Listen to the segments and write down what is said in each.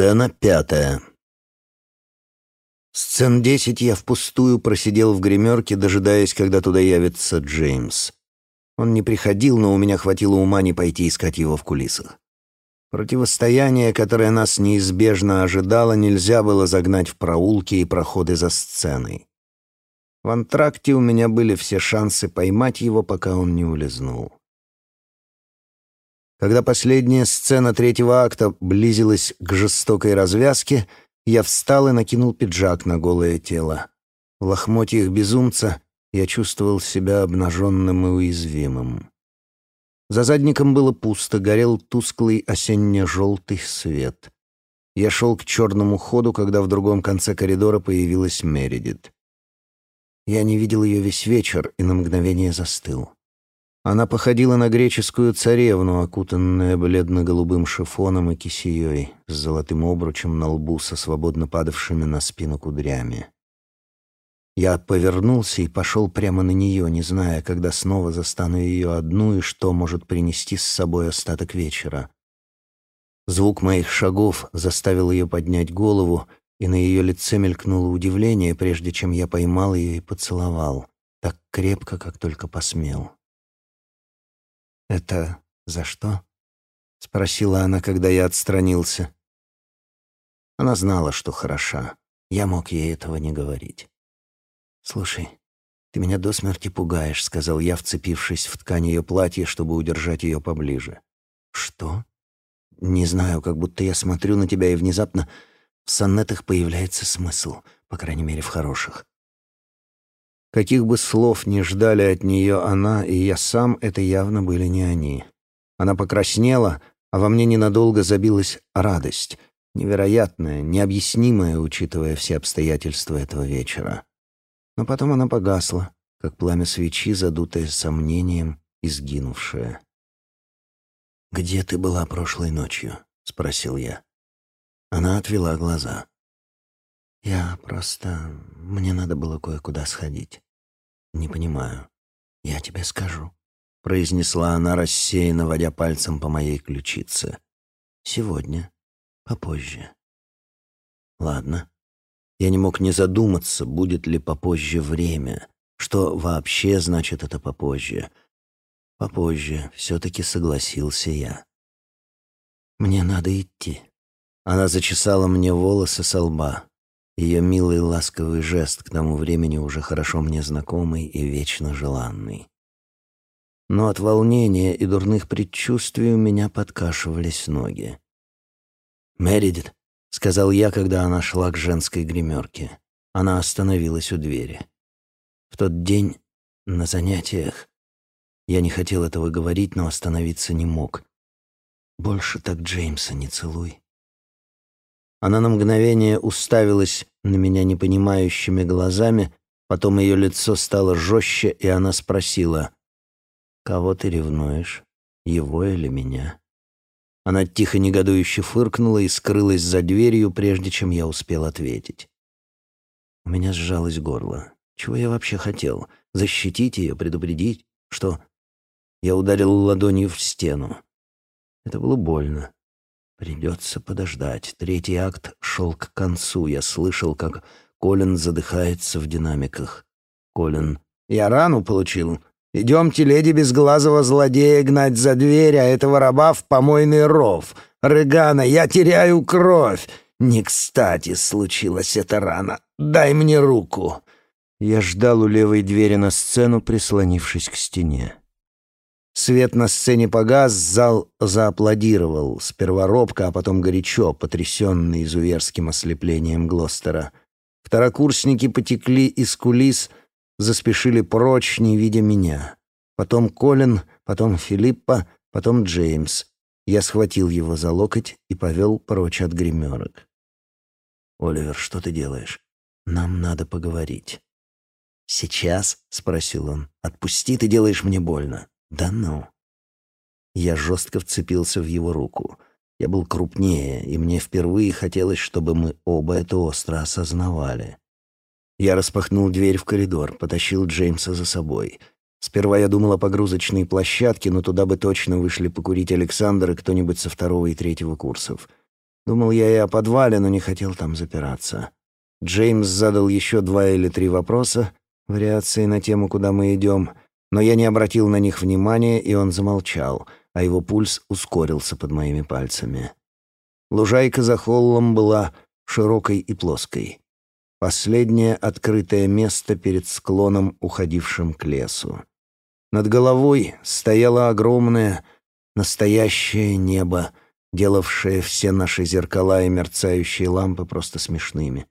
Сцена пятая. Сцен десять я впустую просидел в гримерке, дожидаясь, когда туда явится Джеймс. Он не приходил, но у меня хватило ума не пойти искать его в кулисах. Противостояние, которое нас неизбежно ожидало, нельзя было загнать в проулки и проходы за сценой. В антракте у меня были все шансы поймать его, пока он не улизнул. Когда последняя сцена третьего акта близилась к жестокой развязке, я встал и накинул пиджак на голое тело. В лохмотьях безумца я чувствовал себя обнаженным и уязвимым. За задником было пусто, горел тусклый осенне-желтый свет. Я шел к черному ходу, когда в другом конце коридора появилась Мередит. Я не видел ее весь вечер и на мгновение застыл. Она походила на греческую царевну, окутанная бледно-голубым шифоном и кисеей, с золотым обручем на лбу со свободно падавшими на спину кудрями. Я повернулся и пошел прямо на нее, не зная, когда снова застану ее одну и что может принести с собой остаток вечера. Звук моих шагов заставил ее поднять голову, и на ее лице мелькнуло удивление, прежде чем я поймал ее и поцеловал, так крепко, как только посмел. «Это за что?» — спросила она, когда я отстранился. Она знала, что хороша. Я мог ей этого не говорить. «Слушай, ты меня до смерти пугаешь», — сказал я, вцепившись в ткань ее платья, чтобы удержать ее поближе. «Что?» «Не знаю, как будто я смотрю на тебя, и внезапно в сонетах появляется смысл, по крайней мере, в хороших. Каких бы слов ни ждали от нее она и я сам, это явно были не они. Она покраснела, а во мне ненадолго забилась радость, невероятная, необъяснимая, учитывая все обстоятельства этого вечера. Но потом она погасла, как пламя свечи, задутое сомнением и сгинувшее. «Где ты была прошлой ночью?» — спросил я. Она отвела глаза. «Я просто... Мне надо было кое-куда сходить». «Не понимаю. Я тебе скажу», — произнесла она, рассеянно водя пальцем по моей ключице. «Сегодня. Попозже». «Ладно». Я не мог не задуматься, будет ли попозже время. Что вообще значит это попозже? Попозже все-таки согласился я. «Мне надо идти». Она зачесала мне волосы со лба. Ее милый ласковый жест, к тому времени уже хорошо мне знакомый и вечно желанный. Но от волнения и дурных предчувствий у меня подкашивались ноги. «Мередит», — сказал я, когда она шла к женской гримерке. Она остановилась у двери. В тот день на занятиях я не хотел этого говорить, но остановиться не мог. «Больше так Джеймса не целуй». Она на мгновение уставилась на меня непонимающими глазами, потом ее лицо стало жестче, и она спросила, «Кого ты ревнуешь, его или меня?» Она тихо негодующе фыркнула и скрылась за дверью, прежде чем я успел ответить. У меня сжалось горло. Чего я вообще хотел? Защитить ее, предупредить? Что? Я ударил ладонью в стену. Это было больно. Придется подождать. Третий акт шел к концу. Я слышал, как Колин задыхается в динамиках. Колин. «Я рану получил. Идемте, леди безглазого злодея, гнать за дверь, а этого раба в помойный ров. Рыгана, я теряю кровь. Не кстати случилась эта рана. Дай мне руку». Я ждал у левой двери на сцену, прислонившись к стене. Свет на сцене погас, зал зааплодировал, сперва робко, а потом горячо, потрясенный изуверским ослеплением Глостера. Второкурсники потекли из кулис, заспешили прочь, не видя меня. Потом Колин, потом Филиппа, потом Джеймс. Я схватил его за локоть и повел прочь от гримерок. «Оливер, что ты делаешь? Нам надо поговорить». «Сейчас?» — спросил он. «Отпусти, ты делаешь мне больно». «Да ну». Я жестко вцепился в его руку. Я был крупнее, и мне впервые хотелось, чтобы мы оба это остро осознавали. Я распахнул дверь в коридор, потащил Джеймса за собой. Сперва я думал о погрузочной площадке, но туда бы точно вышли покурить Александр и кто-нибудь со второго и третьего курсов. Думал я и о подвале, но не хотел там запираться. Джеймс задал еще два или три вопроса, вариации на тему, куда мы идем, но я не обратил на них внимания, и он замолчал, а его пульс ускорился под моими пальцами. Лужайка за холлом была широкой и плоской. Последнее открытое место перед склоном, уходившим к лесу. Над головой стояло огромное, настоящее небо, делавшее все наши зеркала и мерцающие лампы просто смешными.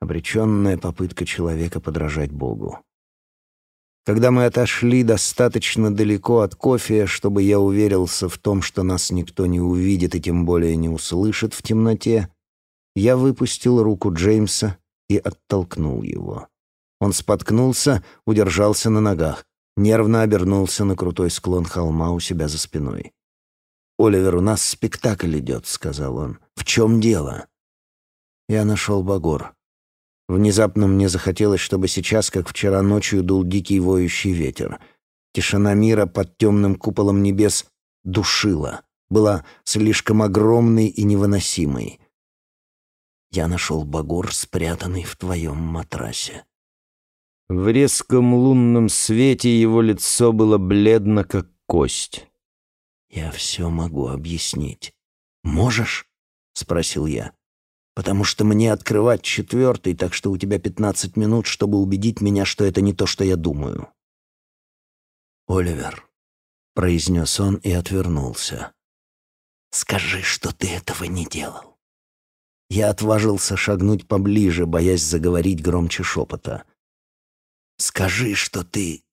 Обреченная попытка человека подражать Богу. Когда мы отошли достаточно далеко от кофе, чтобы я уверился в том, что нас никто не увидит и тем более не услышит в темноте, я выпустил руку Джеймса и оттолкнул его. Он споткнулся, удержался на ногах, нервно обернулся на крутой склон холма у себя за спиной. «Оливер, у нас спектакль идет», — сказал он. «В чем дело?» Я нашел Багор. Внезапно мне захотелось, чтобы сейчас, как вчера ночью, дул дикий воющий ветер. Тишина мира под темным куполом небес душила, была слишком огромной и невыносимой. Я нашел Багор, спрятанный в твоем матрасе. В резком лунном свете его лицо было бледно, как кость. «Я все могу объяснить. Можешь?» — спросил я потому что мне открывать четвертый, так что у тебя пятнадцать минут, чтобы убедить меня, что это не то, что я думаю». «Оливер», — произнес он и отвернулся. «Скажи, что ты этого не делал». Я отважился шагнуть поближе, боясь заговорить громче шепота. «Скажи, что ты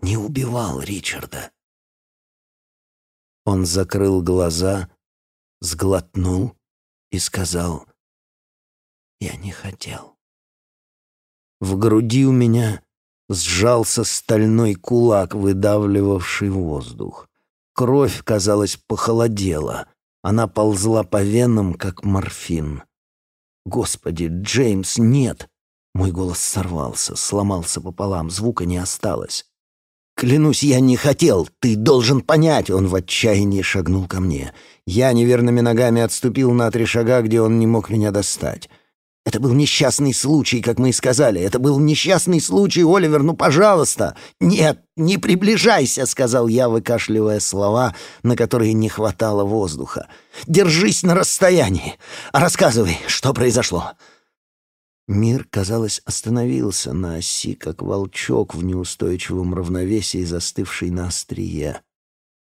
не убивал Ричарда». Он закрыл глаза, сглотнул и сказал я не хотел. В груди у меня сжался стальной кулак, выдавливавший воздух. Кровь, казалось, похолодела. Она ползла по венам, как морфин. «Господи, Джеймс, нет!» Мой голос сорвался, сломался пополам, звука не осталось. «Клянусь, я не хотел! Ты должен понять!» Он в отчаянии шагнул ко мне. Я неверными ногами отступил на три шага, где он не мог меня достать. Это был несчастный случай, как мы и сказали. Это был несчастный случай, Оливер, ну, пожалуйста. Нет, не приближайся, сказал я, выкашливая слова, на которые не хватало воздуха. Держись на расстоянии. Рассказывай, что произошло. Мир, казалось, остановился на оси, как волчок в неустойчивом равновесии, застывший на острие.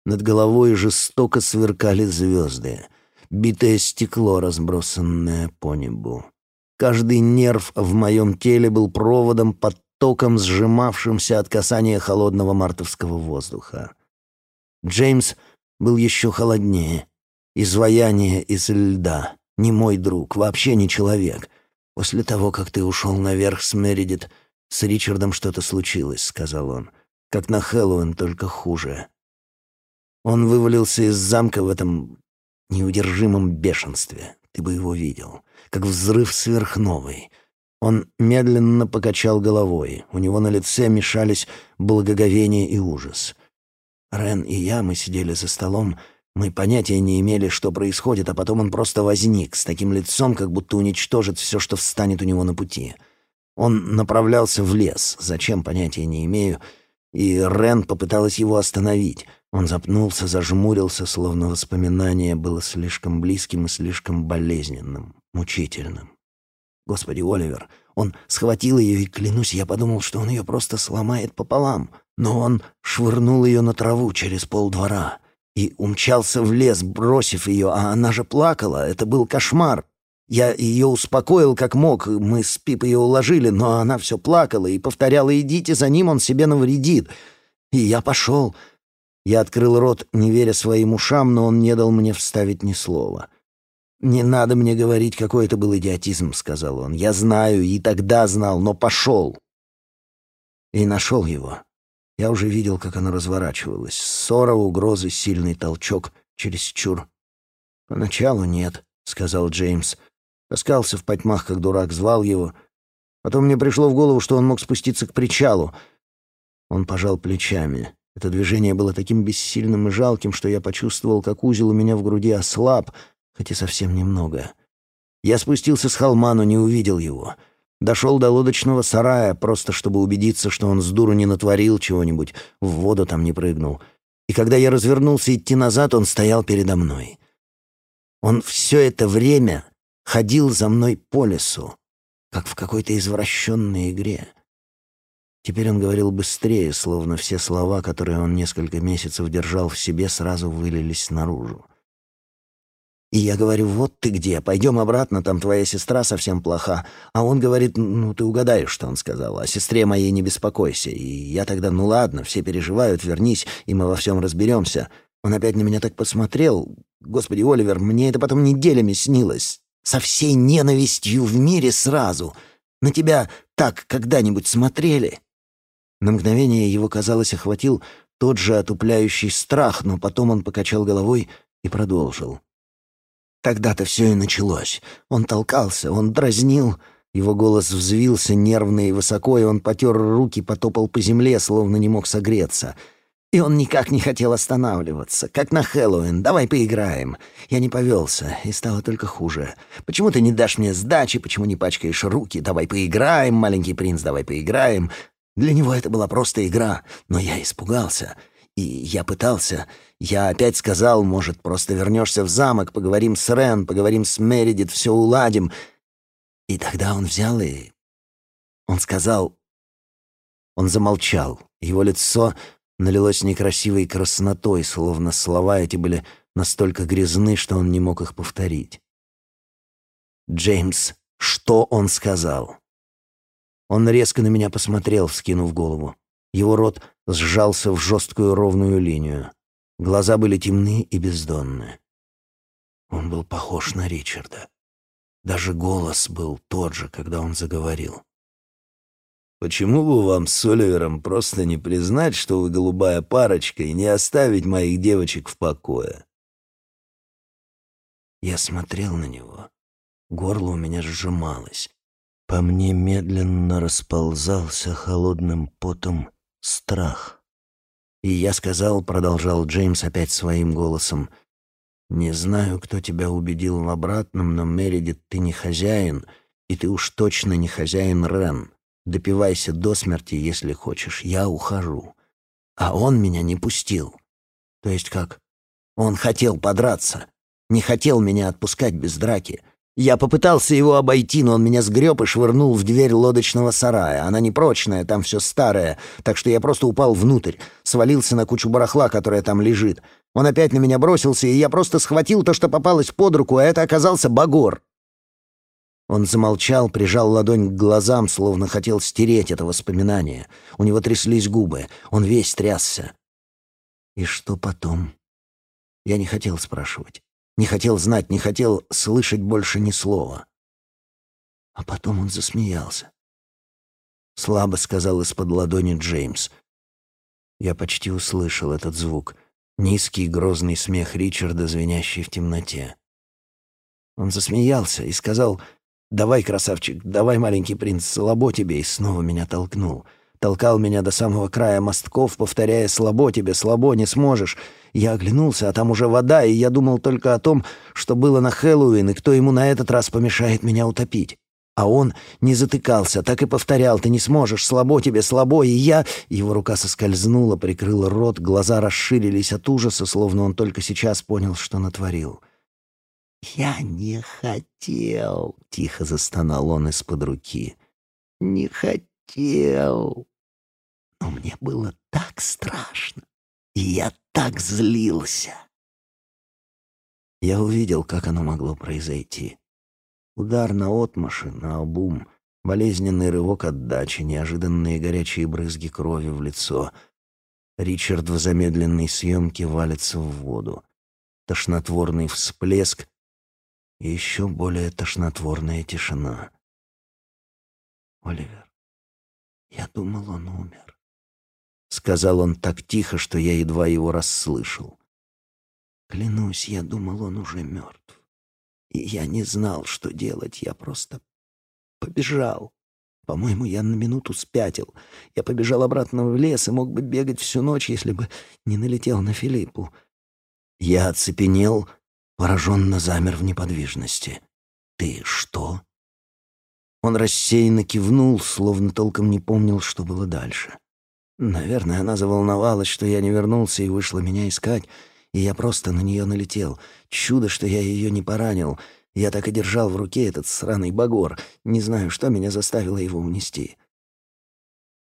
Над головой жестоко сверкали звезды, битое стекло, разбросанное по небу. Каждый нерв в моем теле был проводом, потоком, сжимавшимся от касания холодного мартовского воздуха. Джеймс был еще холоднее. Изваяние из льда. Не мой друг, вообще не человек. После того, как ты ушел наверх с Мередит, с Ричардом что-то случилось, — сказал он. Как на Хэллоуин, только хуже. Он вывалился из замка в этом неудержимом бешенстве. Ты бы его видел как взрыв сверхновой. Он медленно покачал головой. У него на лице мешались благоговение и ужас. Рен и я, мы сидели за столом, мы понятия не имели, что происходит, а потом он просто возник с таким лицом, как будто уничтожит все, что встанет у него на пути. Он направлялся в лес, зачем, понятия не имею, и Рен попыталась его остановить. Он запнулся, зажмурился, словно воспоминание было слишком близким и слишком болезненным мучительным. Господи, Оливер, он схватил ее, и, клянусь, я подумал, что он ее просто сломает пополам. Но он швырнул ее на траву через полдвора и умчался в лес, бросив ее, а она же плакала. Это был кошмар. Я ее успокоил как мог, мы с Пип ее уложили, но она все плакала и повторяла «идите за ним, он себе навредит». И я пошел. Я открыл рот, не веря своим ушам, но он не дал мне вставить ни слова. «Не надо мне говорить, какой это был идиотизм», — сказал он. «Я знаю, и тогда знал, но пошел». И нашел его. Я уже видел, как оно разворачивалось. Ссора, угрозы, сильный толчок, чересчур. «Поначалу нет», — сказал Джеймс. Таскался в потьмах, как дурак, звал его. Потом мне пришло в голову, что он мог спуститься к причалу. Он пожал плечами. Это движение было таким бессильным и жалким, что я почувствовал, как узел у меня в груди ослаб — хоть и совсем немного. Я спустился с холма, но не увидел его. Дошел до лодочного сарая, просто чтобы убедиться, что он с дуру не натворил чего-нибудь, в воду там не прыгнул. И когда я развернулся идти назад, он стоял передо мной. Он все это время ходил за мной по лесу, как в какой-то извращенной игре. Теперь он говорил быстрее, словно все слова, которые он несколько месяцев держал в себе, сразу вылились наружу. И я говорю, вот ты где, пойдем обратно, там твоя сестра совсем плоха. А он говорит, ну ты угадаешь, что он сказал, о сестре моей не беспокойся. И я тогда, ну ладно, все переживают, вернись, и мы во всем разберемся. Он опять на меня так посмотрел. Господи, Оливер, мне это потом неделями снилось. Со всей ненавистью в мире сразу. На тебя так когда-нибудь смотрели? На мгновение его, казалось, охватил тот же отупляющий страх, но потом он покачал головой и продолжил. Тогда-то все и началось. Он толкался, он дразнил. Его голос взвился нервно и высоко, и он потер руки, потопал по земле, словно не мог согреться. И он никак не хотел останавливаться. Как на Хэллоуин. Давай поиграем. Я не повелся, и стало только хуже. Почему ты не дашь мне сдачи? Почему не пачкаешь руки? Давай поиграем, маленький принц, давай поиграем. Для него это была просто игра, но я испугался. И я пытался. Я опять сказал, может, просто вернешься в замок, поговорим с Рен, поговорим с Мередит, все уладим. И тогда он взял и... Он сказал... Он замолчал. Его лицо налилось некрасивой краснотой, словно слова эти были настолько грязны, что он не мог их повторить. «Джеймс, что он сказал?» Он резко на меня посмотрел, вскинув голову. Его рот сжался в жесткую ровную линию. Глаза были темны и бездонны. Он был похож на Ричарда. Даже голос был тот же, когда он заговорил. «Почему бы вам с Оливером просто не признать, что вы голубая парочка, и не оставить моих девочек в покое?» Я смотрел на него. Горло у меня сжималось. По мне медленно расползался холодным потом страх. И я сказал, продолжал Джеймс опять своим голосом, «Не знаю, кто тебя убедил в обратном, но, Мередит, ты не хозяин, и ты уж точно не хозяин Рен. Допивайся до смерти, если хочешь, я ухожу». А он меня не пустил. То есть как? Он хотел подраться, не хотел меня отпускать без драки — я попытался его обойти, но он меня сгреб и швырнул в дверь лодочного сарая. Она непрочная, там все старое, так что я просто упал внутрь, свалился на кучу барахла, которая там лежит. Он опять на меня бросился, и я просто схватил то, что попалось под руку, а это оказался багор. Он замолчал, прижал ладонь к глазам, словно хотел стереть это воспоминание. У него тряслись губы, он весь трясся. И что потом? Я не хотел спрашивать. Не хотел знать, не хотел слышать больше ни слова. А потом он засмеялся. Слабо сказал из-под ладони Джеймс. Я почти услышал этот звук. Низкий грозный смех Ричарда, звенящий в темноте. Он засмеялся и сказал «Давай, красавчик, давай, маленький принц, слабо тебе», и снова меня толкнул — толкал меня до самого края мостков, повторяя «слабо тебе, слабо, не сможешь». Я оглянулся, а там уже вода, и я думал только о том, что было на Хэллоуин, и кто ему на этот раз помешает меня утопить. А он не затыкался, так и повторял «ты не сможешь, слабо тебе, слабо», и я... Его рука соскользнула, прикрыла рот, глаза расширились от ужаса, словно он только сейчас понял, что натворил. «Я не хотел», — тихо застонал он из-под руки. «Не хотел». Но мне было так страшно, и я так злился. Я увидел, как оно могло произойти. Удар на отмаши, на обум, болезненный рывок отдачи, неожиданные горячие брызги крови в лицо. Ричард в замедленной съемке валится в воду. Тошнотворный всплеск и еще более тошнотворная тишина. Оливер, я думал, он умер сказал он так тихо, что я едва его расслышал. Клянусь, я думал, он уже мертв. И я не знал, что делать, я просто побежал. По-моему, я на минуту спятил. Я побежал обратно в лес и мог бы бегать всю ночь, если бы не налетел на Филиппу. Я оцепенел пораженно замер в неподвижности. «Ты что?» Он рассеянно кивнул, словно толком не помнил, что было дальше. Наверное, она заволновалась, что я не вернулся и вышла меня искать, и я просто на нее налетел. Чудо, что я ее не поранил. Я так и держал в руке этот сраный багор. Не знаю, что меня заставило его унести.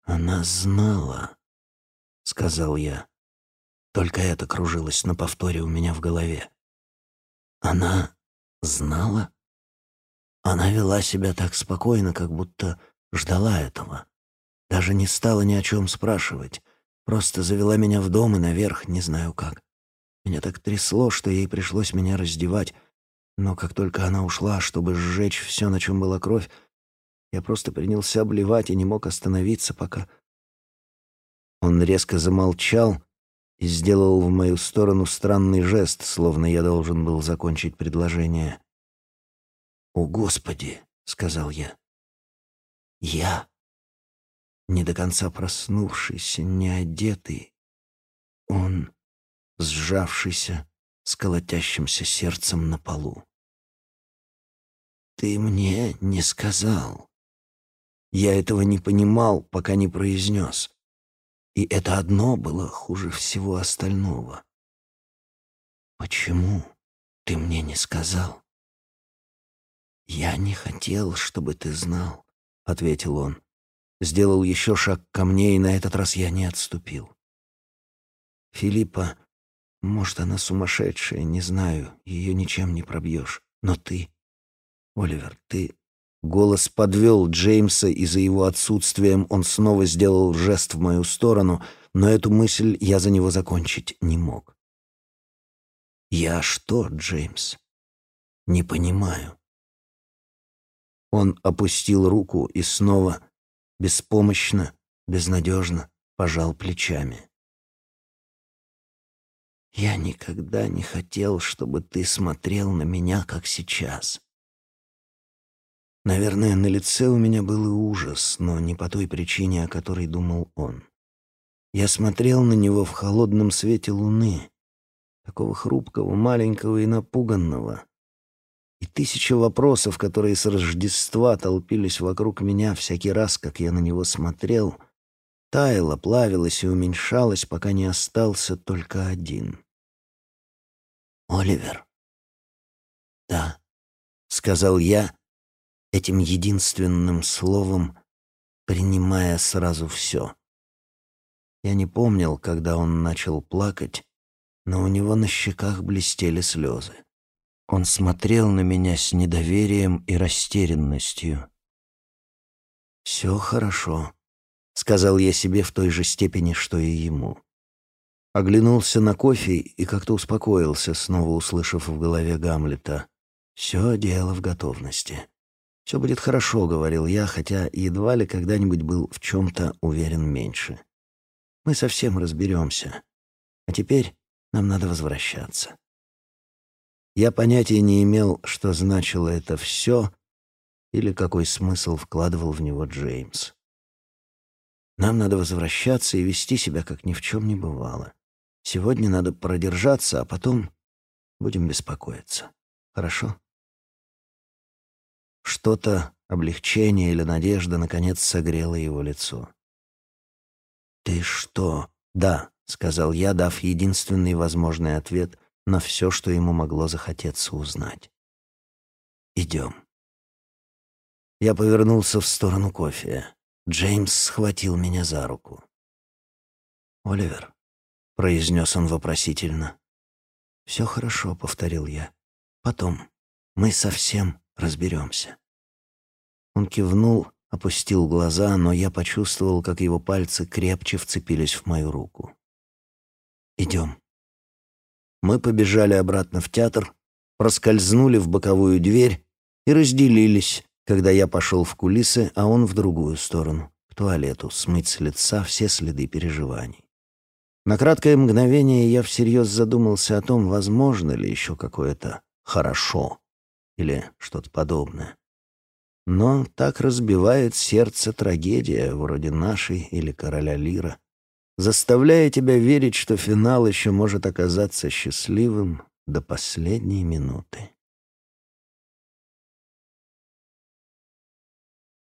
«Она знала», — сказал я. Только это кружилось на повторе у меня в голове. «Она знала?» Она вела себя так спокойно, как будто ждала этого. Даже не стала ни о чем спрашивать. Просто завела меня в дом и наверх, не знаю как. Меня так трясло, что ей пришлось меня раздевать. Но как только она ушла, чтобы сжечь все, на чем была кровь, я просто принялся обливать и не мог остановиться, пока... Он резко замолчал и сделал в мою сторону странный жест, словно я должен был закончить предложение. «О, Господи!» — сказал я. «Я, не до конца проснувшийся, не одетый, он, сжавшийся, с колотящимся сердцем на полу. Ты мне не сказал. Я этого не понимал, пока не произнес. И это одно было хуже всего остального. Почему ты мне не сказал? «Я не хотел, чтобы ты знал», — ответил он. Сделал еще шаг ко мне, и на этот раз я не отступил. «Филиппа, может, она сумасшедшая, не знаю, ее ничем не пробьешь. Но ты, Оливер, ты...» Голос подвел Джеймса, и за его отсутствием он снова сделал жест в мою сторону, но эту мысль я за него закончить не мог. «Я что, Джеймс? Не понимаю». Он опустил руку и снова, беспомощно, безнадежно пожал плечами. «Я никогда не хотел, чтобы ты смотрел на меня, как сейчас. Наверное, на лице у меня был и ужас, но не по той причине, о которой думал он. Я смотрел на него в холодном свете луны, такого хрупкого, маленького и напуганного, и тысяча вопросов, которые с Рождества толпились вокруг меня всякий раз, как я на него смотрел, таяло, плавилось и уменьшалось, пока не остался только один. «Оливер?» «Да», — сказал я, этим единственным словом, принимая сразу все. Я не помнил, когда он начал плакать, но у него на щеках блестели слезы. Он смотрел на меня с недоверием и растерянностью. «Все хорошо», — сказал я себе в той же степени, что и ему. Оглянулся на кофе и как-то успокоился, снова услышав в голове Гамлета. «Все дело в готовности». «Все будет хорошо», — говорил я, хотя едва ли когда-нибудь был в чем-то уверен меньше. «Мы совсем разберемся. А теперь нам надо возвращаться». Я понятия не имел, что значило это все или какой смысл вкладывал в него Джеймс. Нам надо возвращаться и вести себя, как ни в чем не бывало. Сегодня надо продержаться, а потом будем беспокоиться. Хорошо? Что-то, облегчение или надежда, наконец согрело его лицо. «Ты что?» «Да», — сказал я, дав единственный возможный ответ на все, что ему могло захотеться узнать. «Идем». Я повернулся в сторону кофе. Джеймс схватил меня за руку. «Оливер», — произнес он вопросительно. «Все хорошо», — повторил я. «Потом мы совсем разберемся». Он кивнул, опустил глаза, но я почувствовал, как его пальцы крепче вцепились в мою руку. «Идем», мы побежали обратно в театр, проскользнули в боковую дверь и разделились, когда я пошел в кулисы, а он в другую сторону, к туалету, смыть с лица все следы переживаний. На краткое мгновение я всерьез задумался о том, возможно ли еще какое-то «хорошо» или что-то подобное. Но так разбивает сердце трагедия, вроде нашей или «Короля Лира», заставляя тебя верить, что финал еще может оказаться счастливым до последней минуты.